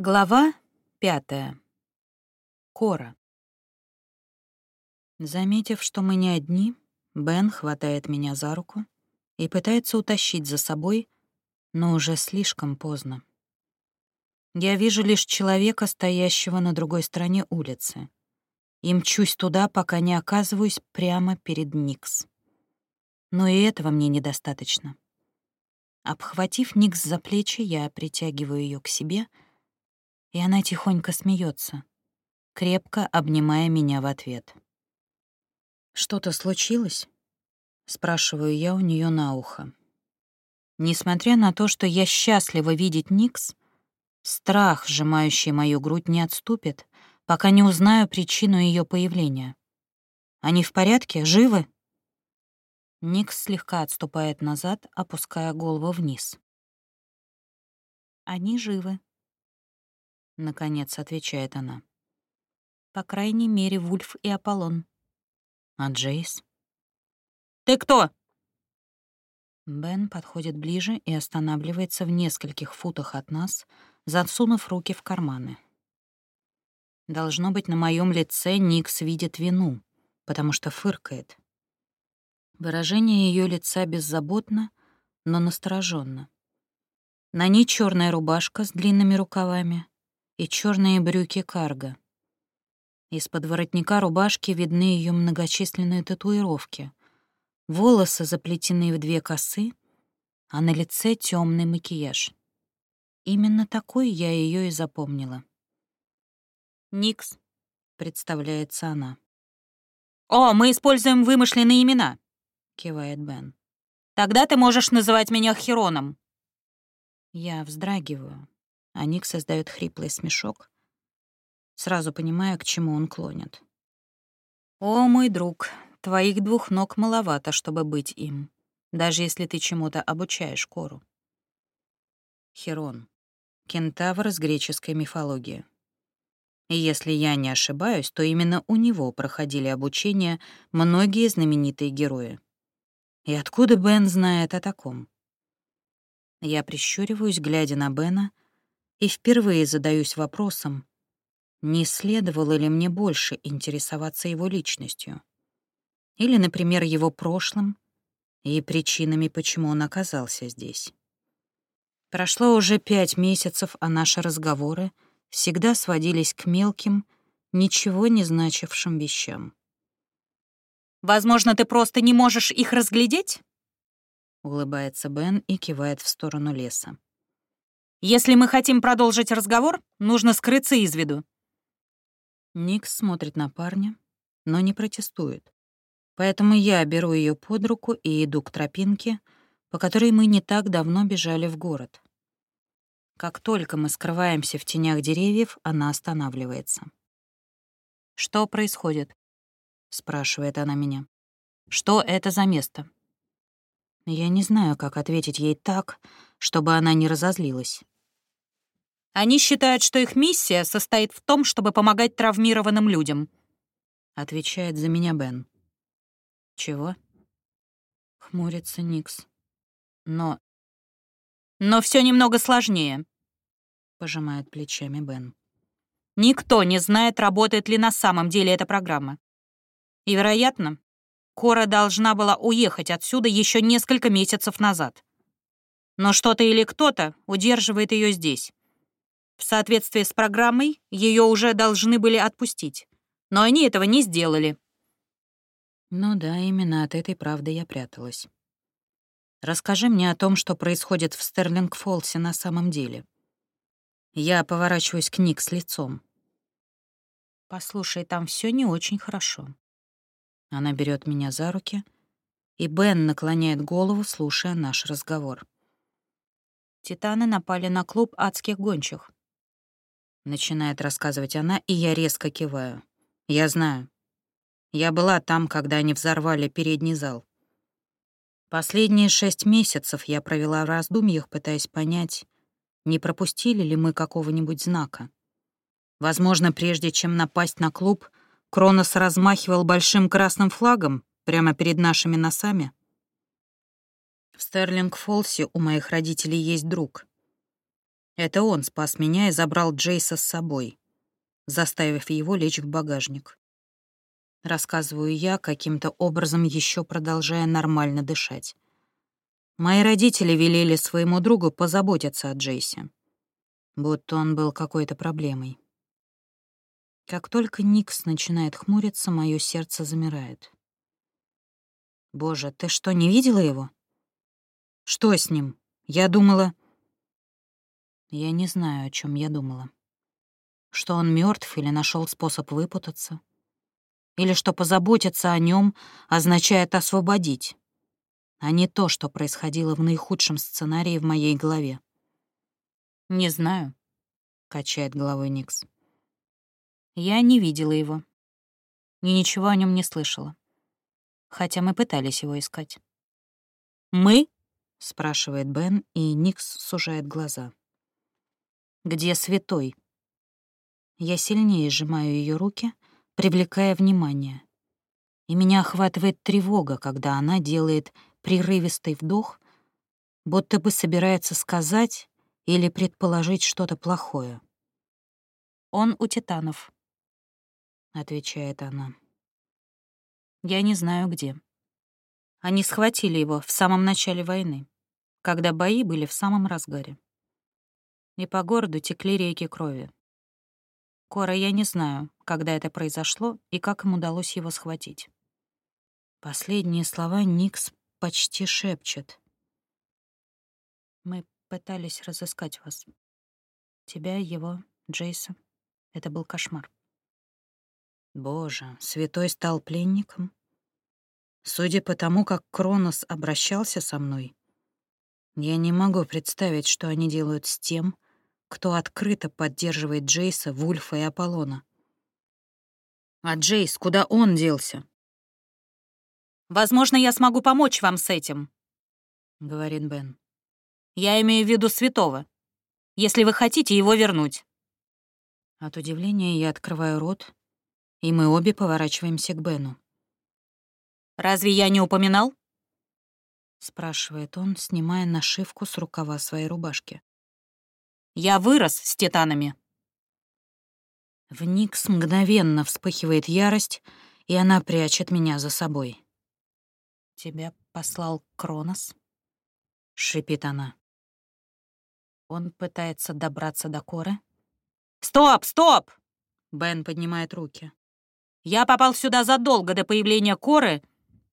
Глава пятая. Кора. Заметив, что мы не одни, Бен хватает меня за руку и пытается утащить за собой, но уже слишком поздно. Я вижу лишь человека, стоящего на другой стороне улицы, и мчусь туда, пока не оказываюсь прямо перед Никс. Но и этого мне недостаточно. Обхватив Никс за плечи, я притягиваю ее к себе — и она тихонько смеется, крепко обнимая меня в ответ. «Что-то случилось?» — спрашиваю я у нее на ухо. Несмотря на то, что я счастлива видеть Никс, страх, сжимающий мою грудь, не отступит, пока не узнаю причину ее появления. «Они в порядке? Живы?» Никс слегка отступает назад, опуская голову вниз. «Они живы», — наконец отвечает она. «По крайней мере, Вульф и Аполлон». «А Джейс?» «Ты кто?» Бен подходит ближе и останавливается в нескольких футах от нас, засунув руки в карманы. Должно быть, на моем лице Никс видит вину, потому что фыркает. Выражение ее лица беззаботно, но настороженно. На ней черная рубашка с длинными рукавами, и черные брюки карго. Из-под воротника рубашки видны ее многочисленные татуировки. Волосы заплетены в две косы, а на лице темный макияж. Именно такой я ее и запомнила. «Никс», — представляется она. «О, мы используем вымышленные имена», — кивает Бен. «Тогда ты можешь называть меня Хероном». Я вздрагиваю а Ник создает хриплый смешок, сразу понимая, к чему он клонит. «О, мой друг, твоих двух ног маловато, чтобы быть им, даже если ты чему-то обучаешь Кору». Херон. Кентавр из греческой мифологии. И если я не ошибаюсь, то именно у него проходили обучение многие знаменитые герои. И откуда Бен знает о таком? Я прищуриваюсь, глядя на Бена, и впервые задаюсь вопросом, не следовало ли мне больше интересоваться его личностью. Или, например, его прошлым и причинами, почему он оказался здесь. Прошло уже пять месяцев, а наши разговоры всегда сводились к мелким, ничего не значившим вещам. «Возможно, ты просто не можешь их разглядеть?» — улыбается Бен и кивает в сторону леса. Если мы хотим продолжить разговор, нужно скрыться из виду». Никс смотрит на парня, но не протестует. Поэтому я беру ее под руку и иду к тропинке, по которой мы не так давно бежали в город. Как только мы скрываемся в тенях деревьев, она останавливается. «Что происходит?» — спрашивает она меня. «Что это за место?» Я не знаю, как ответить ей так, чтобы она не разозлилась. Они считают, что их миссия состоит в том, чтобы помогать травмированным людям. Отвечает за меня Бен. Чего? Хмурится Никс. Но... Но все немного сложнее. Пожимает плечами Бен. Никто не знает, работает ли на самом деле эта программа. И, вероятно, Кора должна была уехать отсюда еще несколько месяцев назад. Но что-то или кто-то удерживает ее здесь. В соответствии с программой ее уже должны были отпустить, но они этого не сделали. Ну да, именно от этой правды я пряталась. Расскажи мне о том, что происходит в Стерлинг-Фолсе на самом деле. Я поворачиваюсь к Ник с лицом. Послушай, там все не очень хорошо. Она берет меня за руки, и Бен наклоняет голову, слушая наш разговор. Титаны напали на клуб адских гончих. Начинает рассказывать она, и я резко киваю. Я знаю. Я была там, когда они взорвали передний зал. Последние шесть месяцев я провела в раздумьях, пытаясь понять, не пропустили ли мы какого-нибудь знака. Возможно, прежде чем напасть на клуб, Кронос размахивал большим красным флагом прямо перед нашими носами. В Стерлинг-Фолсе у моих родителей есть друг. Это он спас меня и забрал Джейса с собой, заставив его лечь в багажник. Рассказываю я, каким-то образом еще продолжая нормально дышать. Мои родители велели своему другу позаботиться о Джейсе, будто он был какой-то проблемой. Как только Никс начинает хмуриться, мое сердце замирает. «Боже, ты что, не видела его?» «Что с ним? Я думала...» Я не знаю, о чем я думала. Что он мертв или нашел способ выпутаться. Или что позаботиться о нем означает освободить, а не то, что происходило в наихудшем сценарии в моей голове. «Не знаю», — качает головой Никс. «Я не видела его и ничего о нем не слышала, хотя мы пытались его искать». «Мы?» — спрашивает Бен, и Никс сужает глаза. Где святой? Я сильнее сжимаю ее руки, привлекая внимание. И меня охватывает тревога, когда она делает прерывистый вдох, будто бы собирается сказать или предположить что-то плохое. «Он у титанов», — отвечает она. «Я не знаю, где. Они схватили его в самом начале войны, когда бои были в самом разгаре и по городу текли реки крови. Кора, я не знаю, когда это произошло и как им удалось его схватить. Последние слова Никс почти шепчет. Мы пытались разыскать вас. Тебя, его, Джейса. Это был кошмар. Боже, святой стал пленником? Судя по тому, как Кронос обращался со мной, я не могу представить, что они делают с тем, кто открыто поддерживает Джейса, Вульфа и Аполлона. А Джейс, куда он делся? «Возможно, я смогу помочь вам с этим», — говорит Бен. «Я имею в виду святого, если вы хотите его вернуть». От удивления я открываю рот, и мы обе поворачиваемся к Бену. «Разве я не упоминал?» — спрашивает он, снимая нашивку с рукава своей рубашки. Я вырос с титанами». В Никс мгновенно вспыхивает ярость, и она прячет меня за собой. «Тебя послал Кронос?» — шипит она. Он пытается добраться до Коры. «Стоп, стоп!» — Бен поднимает руки. «Я попал сюда задолго до появления Коры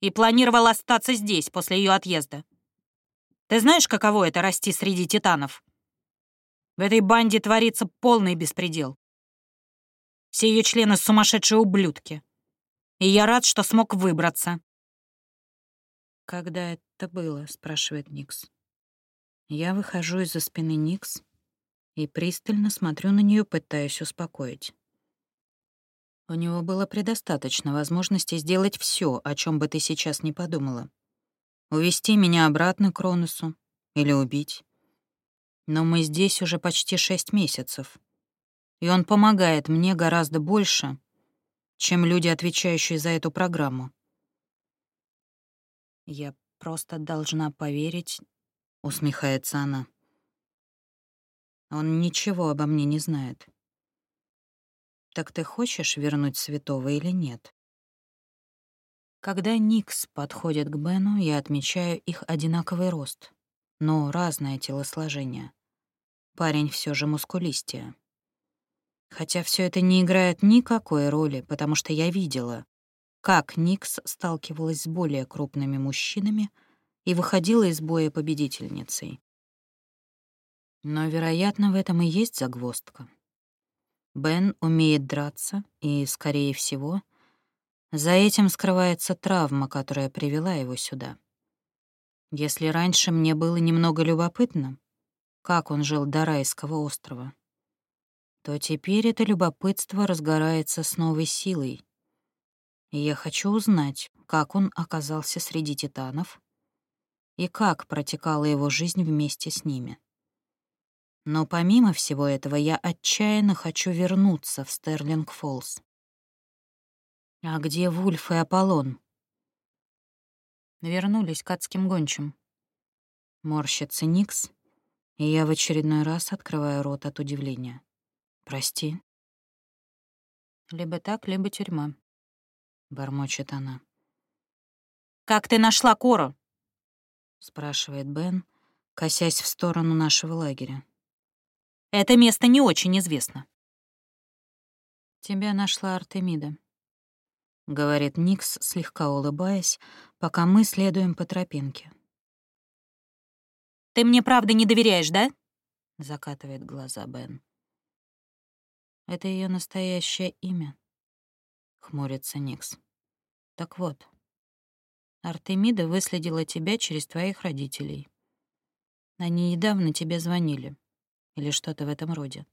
и планировал остаться здесь после ее отъезда. Ты знаешь, каково это — расти среди титанов?» В этой банде творится полный беспредел. Все ее члены сумасшедшие ублюдки. И я рад, что смог выбраться. «Когда это было?» — спрашивает Никс. Я выхожу из-за спины Никс и пристально смотрю на нее, пытаясь успокоить. У него было предостаточно возможности сделать все, о чем бы ты сейчас не подумала. Увести меня обратно к Ронусу или убить. Но мы здесь уже почти шесть месяцев. И он помогает мне гораздо больше, чем люди, отвечающие за эту программу. «Я просто должна поверить», — усмехается она. «Он ничего обо мне не знает». «Так ты хочешь вернуть святого или нет?» Когда Никс подходит к Бену, я отмечаю их одинаковый рост, но разное телосложение. Парень все же мускулистее. Хотя все это не играет никакой роли, потому что я видела, как Никс сталкивалась с более крупными мужчинами и выходила из боя победительницей. Но, вероятно, в этом и есть загвоздка. Бен умеет драться, и, скорее всего, за этим скрывается травма, которая привела его сюда. Если раньше мне было немного любопытно, как он жил до райского острова, то теперь это любопытство разгорается с новой силой. И я хочу узнать, как он оказался среди титанов и как протекала его жизнь вместе с ними. Но помимо всего этого я отчаянно хочу вернуться в Стерлинг-Фоллс. А где Вульф и Аполлон? Вернулись к адским гончим. Морщится Никс, И я в очередной раз открываю рот от удивления. «Прости». «Либо так, либо тюрьма», — бормочет она. «Как ты нашла Кору?» — спрашивает Бен, косясь в сторону нашего лагеря. «Это место не очень известно». «Тебя нашла Артемида», — говорит Никс, слегка улыбаясь, пока мы следуем по тропинке. «Ты мне правда не доверяешь, да?» — закатывает глаза Бен. «Это ее настоящее имя», — хмурится Никс. «Так вот, Артемида выследила тебя через твоих родителей. Они недавно тебе звонили. Или что-то в этом роде.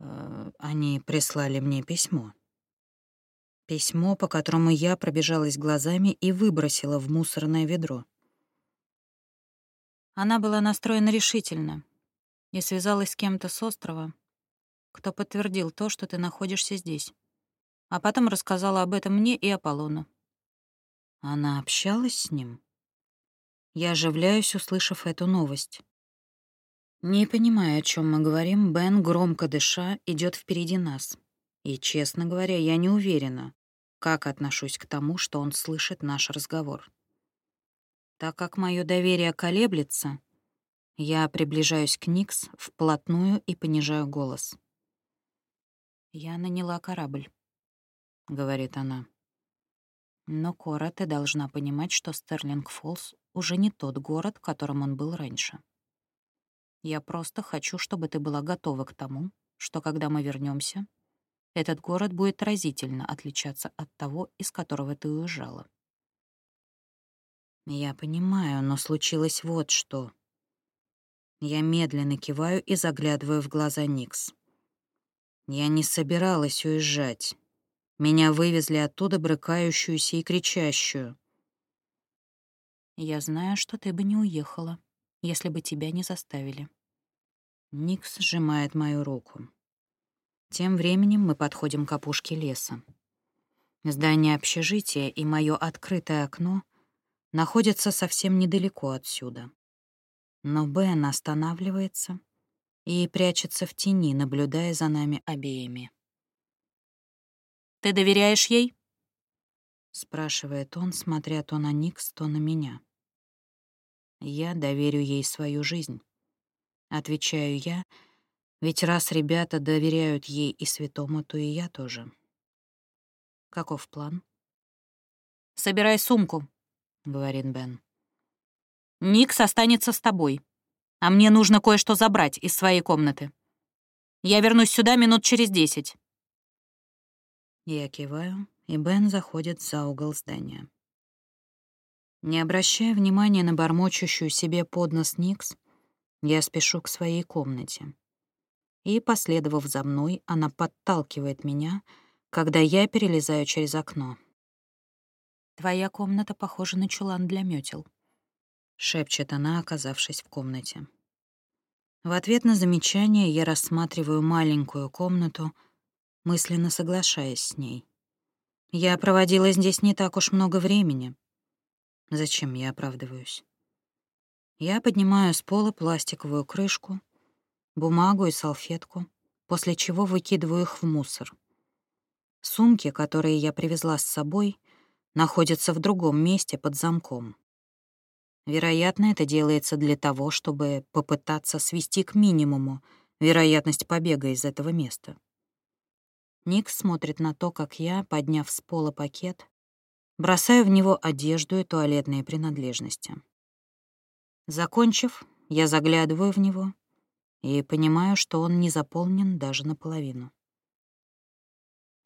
Э, они прислали мне письмо. Письмо, по которому я пробежалась глазами и выбросила в мусорное ведро. Она была настроена решительно и связалась с кем-то с острова, кто подтвердил то, что ты находишься здесь. А потом рассказала об этом мне и Аполлону. Она общалась с ним? Я оживляюсь, услышав эту новость. Не понимая, о чем мы говорим, Бен, громко дыша, идет впереди нас. И, честно говоря, я не уверена, как отношусь к тому, что он слышит наш разговор. Так как мое доверие колеблется, я приближаюсь к Никс вплотную и понижаю голос. «Я наняла корабль», — говорит она. «Но, Кора, ты должна понимать, что Стерлинг-Фоллс уже не тот город, которым он был раньше. Я просто хочу, чтобы ты была готова к тому, что когда мы вернемся, этот город будет разительно отличаться от того, из которого ты уезжала. Я понимаю, но случилось вот что. Я медленно киваю и заглядываю в глаза Никс. Я не собиралась уезжать. Меня вывезли оттуда брыкающуюся и кричащую. Я знаю, что ты бы не уехала, если бы тебя не заставили. Никс сжимает мою руку. Тем временем мы подходим к опушке леса. Здание общежития и мое открытое окно находится совсем недалеко отсюда. Но Бен останавливается и прячется в тени, наблюдая за нами обеими. «Ты доверяешь ей?» — спрашивает он, смотря то на Никс, то на меня. «Я доверю ей свою жизнь», — отвечаю я, ведь раз ребята доверяют ей и святому, то и я тоже. Каков план? «Собирай сумку», — говорит Бен. «Никс останется с тобой, а мне нужно кое-что забрать из своей комнаты. Я вернусь сюда минут через десять». Я киваю, и Бен заходит за угол здания. Не обращая внимания на бормочущую себе под нос Никс, я спешу к своей комнате. И, последовав за мной, она подталкивает меня, когда я перелезаю через окно. «Твоя комната похожа на чулан для мётел», — шепчет она, оказавшись в комнате. В ответ на замечание я рассматриваю маленькую комнату, мысленно соглашаясь с ней. Я проводила здесь не так уж много времени. Зачем я оправдываюсь? Я поднимаю с пола пластиковую крышку, бумагу и салфетку, после чего выкидываю их в мусор. Сумки, которые я привезла с собой, находятся в другом месте под замком. Вероятно, это делается для того, чтобы попытаться свести к минимуму вероятность побега из этого места. Ник смотрит на то, как я, подняв с пола пакет, бросаю в него одежду и туалетные принадлежности. Закончив, я заглядываю в него и понимаю, что он не заполнен даже наполовину.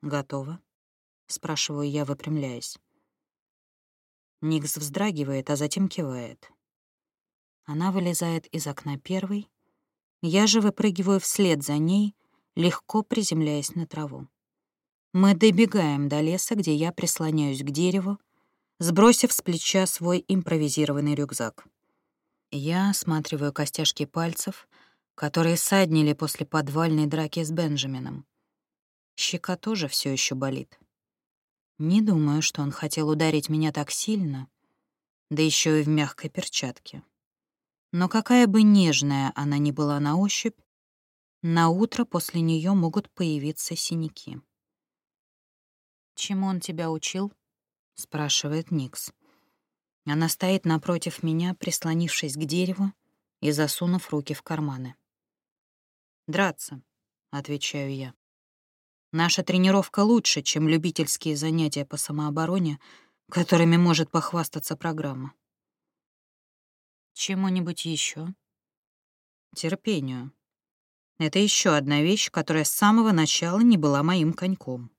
«Готово?» — спрашиваю я, выпрямляясь. Никс вздрагивает, а затем кивает. Она вылезает из окна первой, я же выпрыгиваю вслед за ней, легко приземляясь на траву. Мы добегаем до леса, где я прислоняюсь к дереву, сбросив с плеча свой импровизированный рюкзак. Я осматриваю костяшки пальцев, которые саднили после подвальной драки с Бенджамином. Щека тоже все еще болит. Не думаю, что он хотел ударить меня так сильно, да еще и в мягкой перчатке. Но какая бы нежная она ни была на ощупь, на утро после нее могут появиться синяки. «Чему он тебя учил?» — спрашивает Никс. Она стоит напротив меня, прислонившись к дереву и засунув руки в карманы. «Драться», — отвечаю я. «Наша тренировка лучше, чем любительские занятия по самообороне, которыми может похвастаться программа». «Чему-нибудь еще? «Терпению. Это еще одна вещь, которая с самого начала не была моим коньком».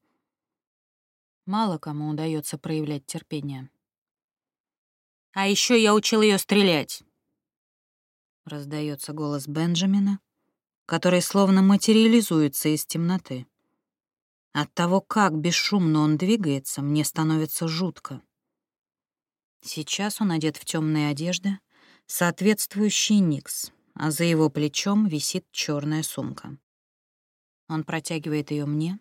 Мало кому удается проявлять терпение. А еще я учил ее стрелять. Раздается голос Бенджамина, который словно материализуется из темноты. От того, как бесшумно он двигается, мне становится жутко. Сейчас он одет в темные одежды, соответствующие Никс, а за его плечом висит черная сумка. Он протягивает ее мне,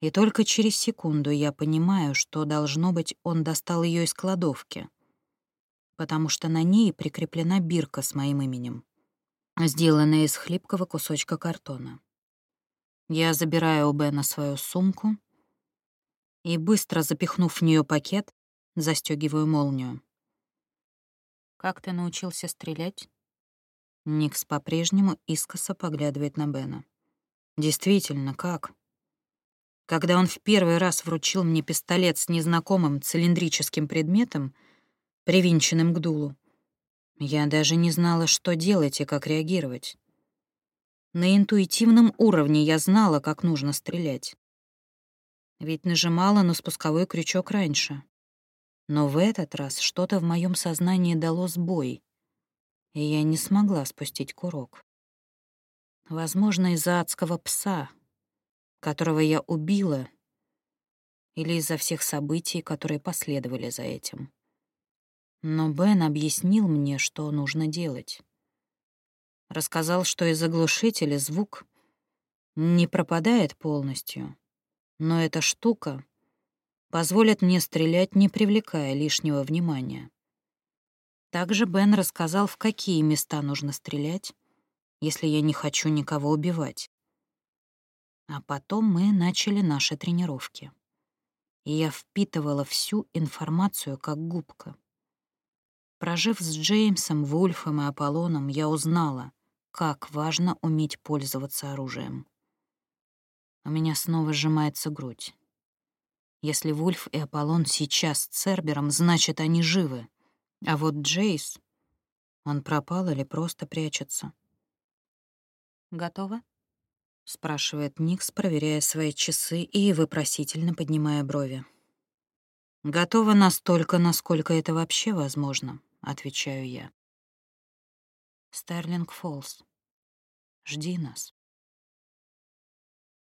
и только через секунду я понимаю, что, должно быть, он достал ее из кладовки, потому что на ней прикреплена бирка с моим именем сделанная из хлипкого кусочка картона. Я забираю у Бена свою сумку и, быстро запихнув в нее пакет, застегиваю молнию. «Как ты научился стрелять?» Никс по-прежнему искоса поглядывает на Бена. «Действительно, как?» Когда он в первый раз вручил мне пистолет с незнакомым цилиндрическим предметом, привинченным к дулу, я даже не знала, что делать и как реагировать. На интуитивном уровне я знала, как нужно стрелять. Ведь нажимала на спусковой крючок раньше. Но в этот раз что-то в моем сознании дало сбой, и я не смогла спустить курок. Возможно, из-за адского пса, которого я убила, или из-за всех событий, которые последовали за этим. Но Бен объяснил мне, что нужно делать. Рассказал, что из заглушителя звук не пропадает полностью, но эта штука позволит мне стрелять, не привлекая лишнего внимания. Также Бен рассказал, в какие места нужно стрелять, если я не хочу никого убивать. А потом мы начали наши тренировки. И я впитывала всю информацию как губка. Прожив с Джеймсом, Вульфом и Аполлоном, я узнала, как важно уметь пользоваться оружием. У меня снова сжимается грудь. Если Вульф и Аполлон сейчас с Цербером, значит, они живы. А вот Джейс, он пропал или просто прячется. «Готово?» — спрашивает Никс, проверяя свои часы и вопросительно поднимая брови. «Готово настолько, насколько это вообще возможно», — отвечаю я. «Старлинг Фоллс, жди нас».